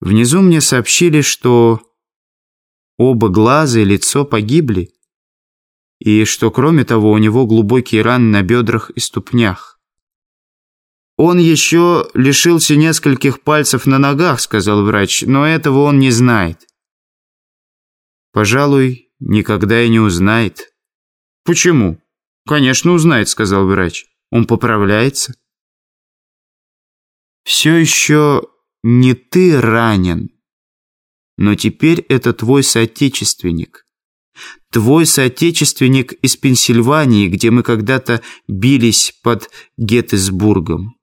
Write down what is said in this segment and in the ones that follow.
Внизу мне сообщили, что оба глаза и лицо погибли, и что, кроме того, у него глубокие раны на бедрах и ступнях. «Он еще лишился нескольких пальцев на ногах», — сказал врач, «но этого он не знает». «Пожалуй, никогда и не узнает». «Почему?» «Конечно, узнает», — сказал врач. «Он поправляется». «Все еще не ты ранен, но теперь это твой соотечественник. Твой соотечественник из Пенсильвании, где мы когда-то бились под Геттисбургом».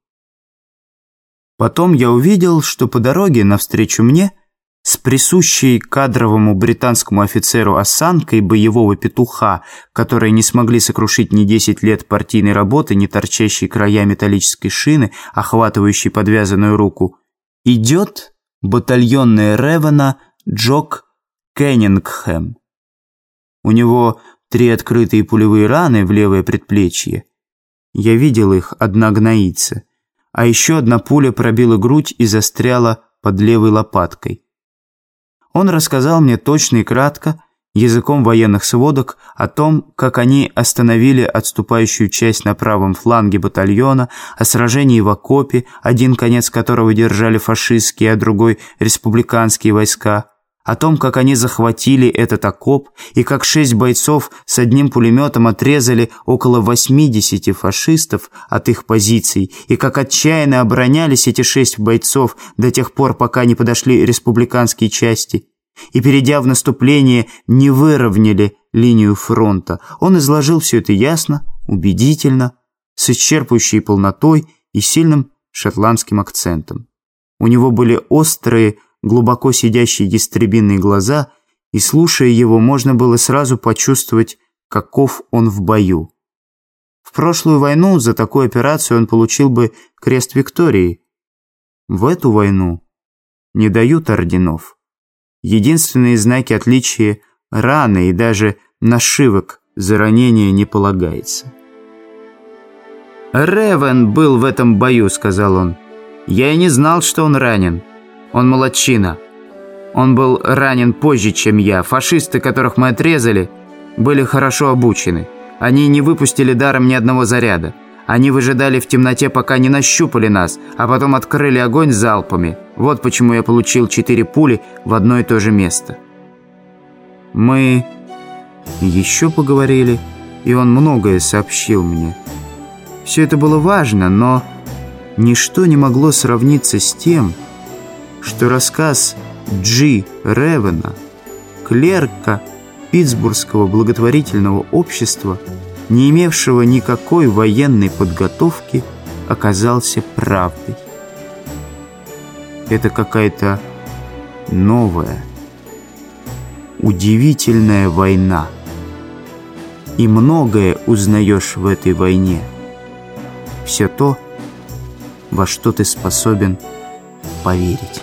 Потом я увидел, что по дороге навстречу мне – с присущей кадровому британскому офицеру осанкой боевого петуха, которые не смогли сокрушить ни 10 лет партийной работы, ни торчащие края металлической шины, охватывающей подвязанную руку, идет батальонная Ревена Джок Кеннингхэм. У него три открытые пулевые раны в левое предплечье. Я видел их, одна гноится. А еще одна пуля пробила грудь и застряла под левой лопаткой. Он рассказал мне точно и кратко, языком военных сводок, о том, как они остановили отступающую часть на правом фланге батальона, о сражении в окопе, один конец которого держали фашистские, а другой – республиканские войска, о том, как они захватили этот окоп и как шесть бойцов с одним пулеметом отрезали около 80 фашистов от их позиций и как отчаянно оборонялись эти шесть бойцов до тех пор, пока не подошли республиканские части и, перейдя в наступление, не выровняли линию фронта. Он изложил все это ясно, убедительно, с исчерпывающей полнотой и сильным шотландским акцентом. У него были острые, глубоко сидящие ястребиные глаза, и, слушая его, можно было сразу почувствовать, каков он в бою. В прошлую войну за такую операцию он получил бы крест Виктории. В эту войну не дают орденов. Единственные знаки отличия – раны и даже нашивок за ранение не полагается. «Ревен был в этом бою», – сказал он. «Я и не знал, что он ранен». Он молодчина. Он был ранен позже, чем я. Фашисты, которых мы отрезали, были хорошо обучены. Они не выпустили даром ни одного заряда. Они выжидали в темноте, пока не нащупали нас, а потом открыли огонь залпами. Вот почему я получил четыре пули в одно и то же место. Мы еще поговорили, и он многое сообщил мне. Все это было важно, но ничто не могло сравниться с тем, что рассказ Джи Ревена, клерка Питтсбургского благотворительного общества, не имевшего никакой военной подготовки, оказался правдой. Это какая-то новая, удивительная война. И многое узнаешь в этой войне. Все то, во что ты способен поверить.